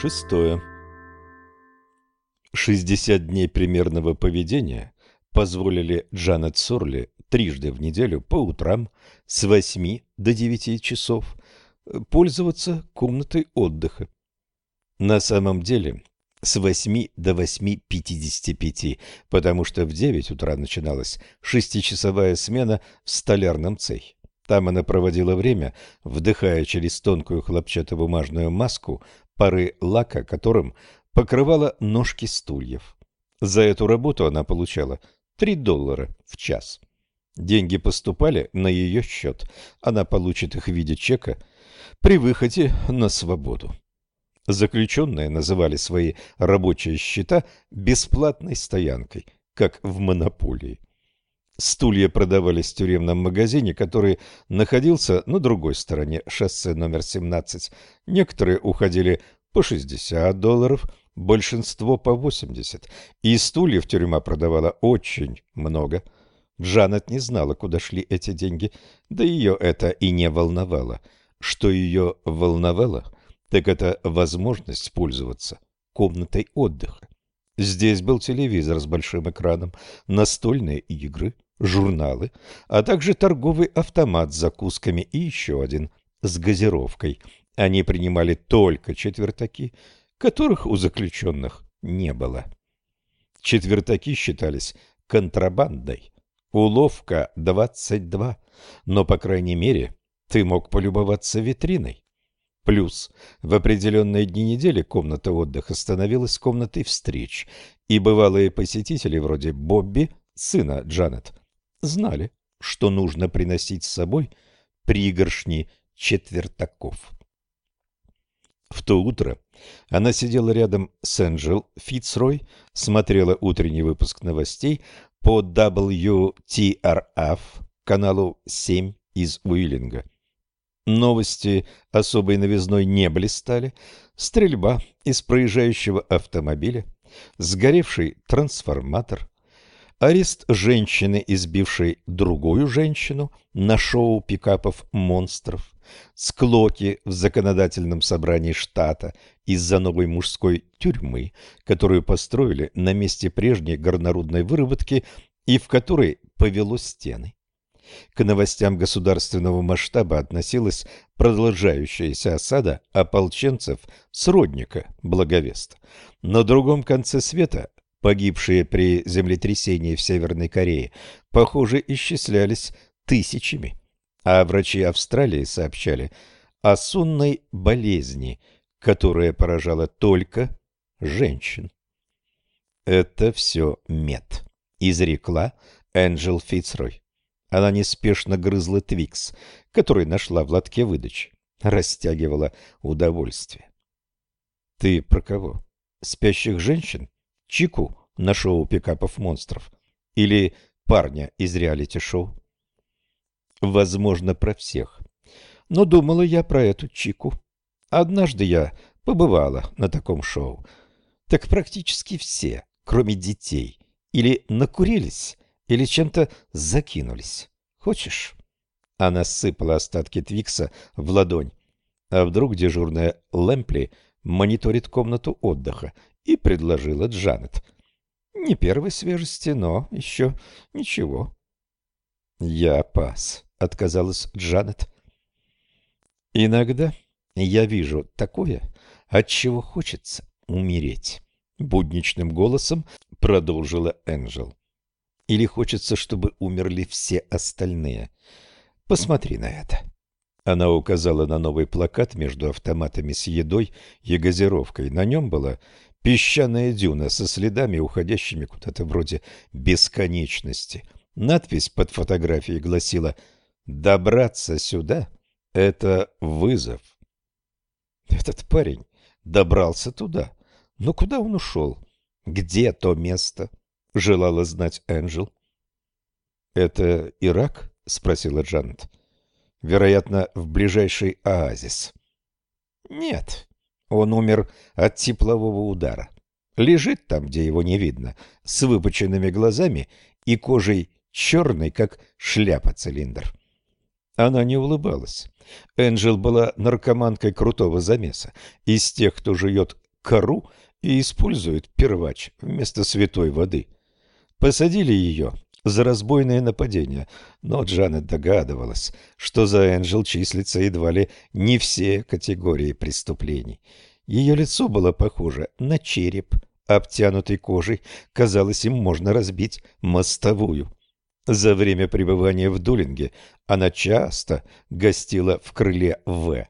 Шестое. 60 дней примерного поведения позволили Джанет Сорли трижды в неделю по утрам с 8 до 9 часов пользоваться комнатой отдыха. На самом деле с 8 до 8.55, потому что в 9 утра начиналась шестичасовая смена в столярном цехе. Там она проводила время, вдыхая через тонкую хлопчатобумажную маску пары лака, которым покрывала ножки стульев. За эту работу она получала 3 доллара в час. Деньги поступали на ее счет. Она получит их в виде чека при выходе на свободу. Заключенные называли свои рабочие счета бесплатной стоянкой, как в монополии. Стулья продавались в тюремном магазине, который находился на другой стороне шоссе номер 17. Некоторые уходили по 60 долларов, большинство по 80. И стульев тюрьма продавала очень много. Джанет не знала, куда шли эти деньги, да ее это и не волновало. Что ее волновало, так это возможность пользоваться комнатой отдыха. Здесь был телевизор с большим экраном, настольные игры, журналы, а также торговый автомат с закусками и еще один с газировкой. Они принимали только четвертаки, которых у заключенных не было. Четвертаки считались контрабандой. Уловка 22, но, по крайней мере, ты мог полюбоваться витриной. Плюс в определенные дни недели комната отдыха становилась комнатой встреч, и бывалые посетители вроде Бобби, сына Джанет, знали, что нужно приносить с собой пригоршни четвертаков. В то утро она сидела рядом с Энджел Фицрой, смотрела утренний выпуск новостей по WTRF, каналу 7 из Уиллинга. Новости особой новизной не блистали. Стрельба из проезжающего автомобиля, сгоревший трансформатор, Арест женщины, избившей другую женщину на шоу пикапов «Монстров», склоки в законодательном собрании штата из-за новой мужской тюрьмы, которую построили на месте прежней горнорудной выработки и в которой повело стены. К новостям государственного масштаба относилась продолжающаяся осада ополченцев сродника Благовеста. На другом конце света Погибшие при землетрясении в Северной Корее, похоже, исчислялись тысячами, а врачи Австралии сообщали о сонной болезни, которая поражала только женщин. «Это все мед», — изрекла Энджел Фицрой. Она неспешно грызла твикс, который нашла в лотке выдачи, растягивала удовольствие. «Ты про кого? Спящих женщин?» Чику на шоу пикапов монстров или парня из реалити-шоу? Возможно, про всех. Но думала я про эту Чику. Однажды я побывала на таком шоу. Так практически все, кроме детей, или накурились, или чем-то закинулись. Хочешь? Она сыпала остатки Твикса в ладонь. А вдруг дежурная Лэмпли мониторит комнату отдыха и предложила Джанет. Не первой свежести, но еще ничего. Я пас, отказалась Джанет. Иногда я вижу такое, от чего хочется умереть, будничным голосом продолжила Энджел. Или хочется, чтобы умерли все остальные. Посмотри на это. Она указала на новый плакат между автоматами с едой и газировкой. На нем была песчаная дюна со следами, уходящими куда-то вроде бесконечности. Надпись под фотографией гласила «Добраться сюда — это вызов». Этот парень добрался туда. Но куда он ушел? Где то место? Желала знать Энджел. «Это Ирак?» — спросила Джанет. «Вероятно, в ближайший оазис». «Нет, он умер от теплового удара. Лежит там, где его не видно, с выпученными глазами и кожей черной, как шляпа-цилиндр. Она не улыбалась. Энджел была наркоманкой крутого замеса, из тех, кто жует кору и используют первач вместо святой воды. Посадили ее за разбойное нападение, но Джанет догадывалась, что за Энджел числится едва ли не все категории преступлений. Ее лицо было похоже на череп, обтянутый кожей, казалось, им можно разбить мостовую. За время пребывания в Дулинге она часто гостила в крыле В,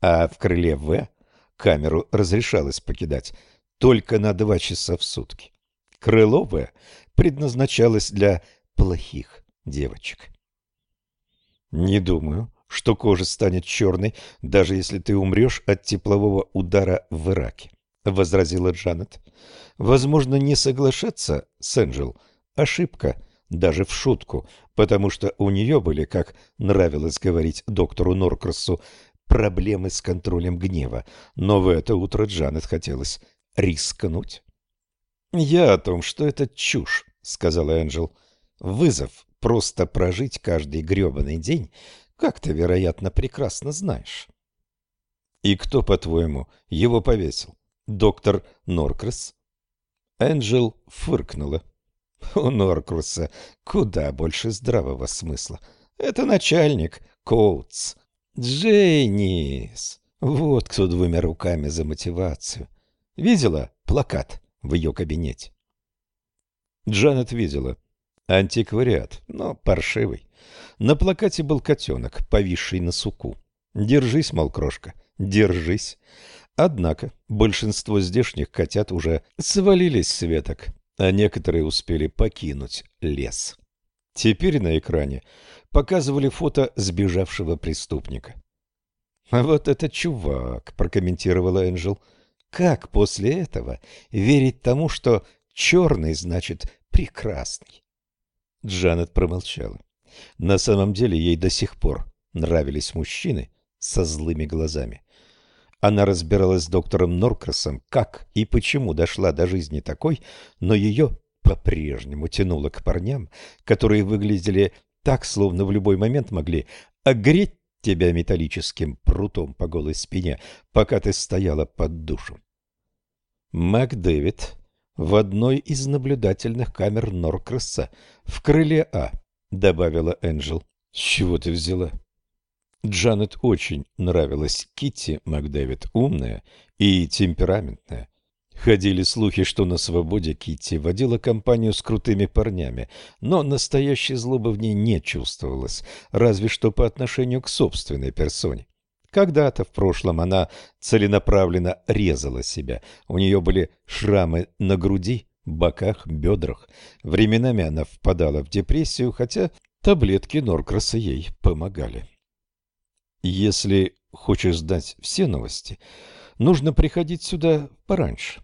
а в крыле В камеру разрешалось покидать только на два часа в сутки. Крыло В предназначалось для плохих девочек. Не думаю, что кожа станет черной, даже если ты умрешь от теплового удара в Ираке, — возразила Джанет. Возможно, не соглашаться с Энджел — ошибка, даже в шутку, потому что у нее были, как нравилось говорить доктору Норкроссу, проблемы с контролем гнева, но в это утро Джанет хотелось рискнуть. «Я о том, что это чушь», — сказала Энджел. «Вызов просто прожить каждый грёбаный день, как ты, вероятно, прекрасно знаешь». «И кто, по-твоему, его повесил? Доктор Норкресс?» Энджел фыркнула. «У Норкресса куда больше здравого смысла. Это начальник, Коутс. Джейнис. Вот кто двумя руками за мотивацию. Видела плакат?» В ее кабинете. Джанет видела. Антиквариат, но паршивый. На плакате был котенок, повисший на суку. «Держись, мол, крошка, держись». Однако большинство здешних котят уже свалились с веток, а некоторые успели покинуть лес. Теперь на экране показывали фото сбежавшего преступника. «А вот это чувак», — прокомментировала Энджел, — как после этого верить тому, что черный значит прекрасный? Джанет промолчала. На самом деле ей до сих пор нравились мужчины со злыми глазами. Она разбиралась с доктором Норкрасом, как и почему дошла до жизни такой, но ее по-прежнему тянуло к парням, которые выглядели так, словно в любой момент могли огреть тебя металлическим прутом по голой спине, пока ты стояла под душем. МакДэвид в одной из наблюдательных камер Норкрасса в крыле А, добавила Энджел. С чего ты взяла? Джанет очень нравилась Китти МакДэвид, умная и темпераментная. Ходили слухи, что на свободе Китти водила компанию с крутыми парнями, но настоящей злобы в ней не чувствовалось, разве что по отношению к собственной персоне. Когда-то в прошлом она целенаправленно резала себя. У нее были шрамы на груди, боках, бедрах. Временами она впадала в депрессию, хотя таблетки Норкраса ей помогали. Если хочешь знать все новости, нужно приходить сюда пораньше.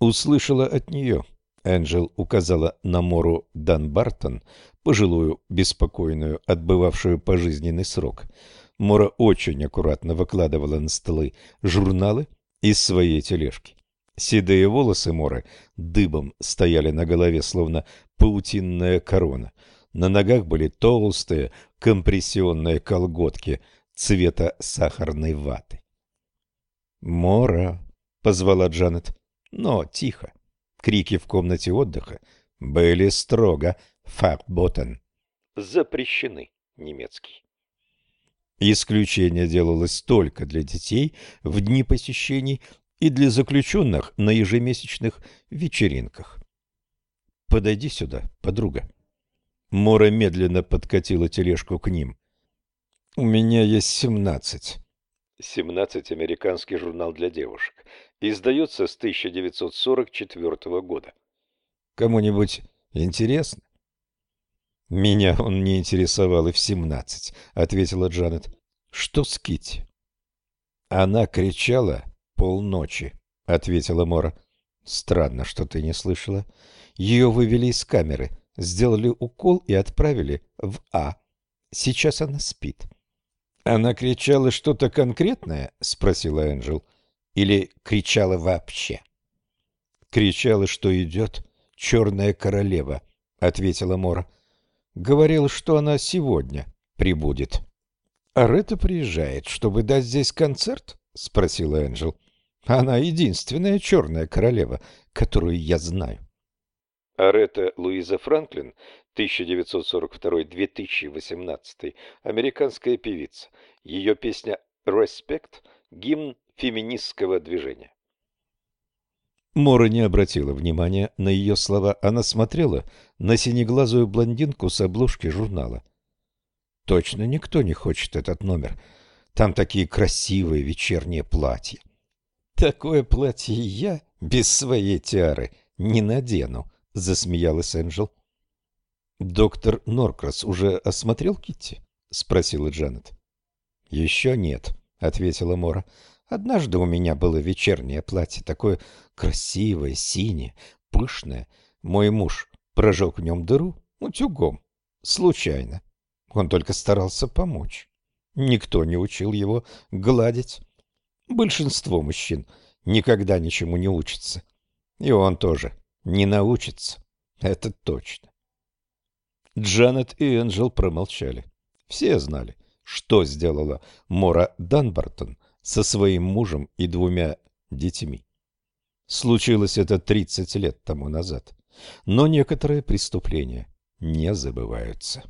Услышала от нее. Энджел указала на Мору Данбартон, пожилую, беспокойную, отбывавшую пожизненный срок – Мора очень аккуратно выкладывала на столы журналы из своей тележки. Седые волосы Моры дыбом стояли на голове, словно паутинная корона. На ногах были толстые компрессионные колготки цвета сахарной ваты. «Мора!» — позвала Джанет, но тихо. Крики в комнате отдыха были строго «факботен» — запрещены немецкий. Исключение делалось только для детей в дни посещений и для заключенных на ежемесячных вечеринках. «Подойди сюда, подруга». Мора медленно подкатила тележку к ним. «У меня есть семнадцать». «Семнадцать» — американский журнал для девушек. Издается с 1944 года. «Кому-нибудь интересно?» «Меня он не интересовал и в семнадцать», — ответила Джанет. «Что с Китти?» «Она кричала полночи», — ответила Мора. «Странно, что ты не слышала. Ее вывели из камеры, сделали укол и отправили в А. Сейчас она спит». «Она кричала что-то конкретное?» — спросила Энджел. «Или кричала вообще?» «Кричала, что идет черная королева», — ответила Мора. Говорил, что она сегодня прибудет. — А Ретта приезжает, чтобы дать здесь концерт? — спросила Энджел. Она единственная черная королева, которую я знаю. Арета Луиза Франклин, 1942-2018, американская певица. Ее песня «Респект» – гимн феминистского движения. Мора не обратила внимания на ее слова. Она смотрела на синеглазую блондинку с обложки журнала. Точно никто не хочет этот номер. Там такие красивые вечерние платья. Такое платье я без своей тиары не надену, засмеялась Энджел. Доктор Норкрас уже осмотрел Китти? спросила Джанет. Еще нет, ответила Мора. Однажды у меня было вечернее платье, такое красивое, синее, пышное. Мой муж прожег в нем дыру утюгом. Случайно. Он только старался помочь. Никто не учил его гладить. Большинство мужчин никогда ничему не учатся. И он тоже не научится. Это точно. Джанет и Энджел промолчали. Все знали, что сделала Мора Данбартон со своим мужем и двумя детьми. Случилось это 30 лет тому назад, но некоторые преступления не забываются.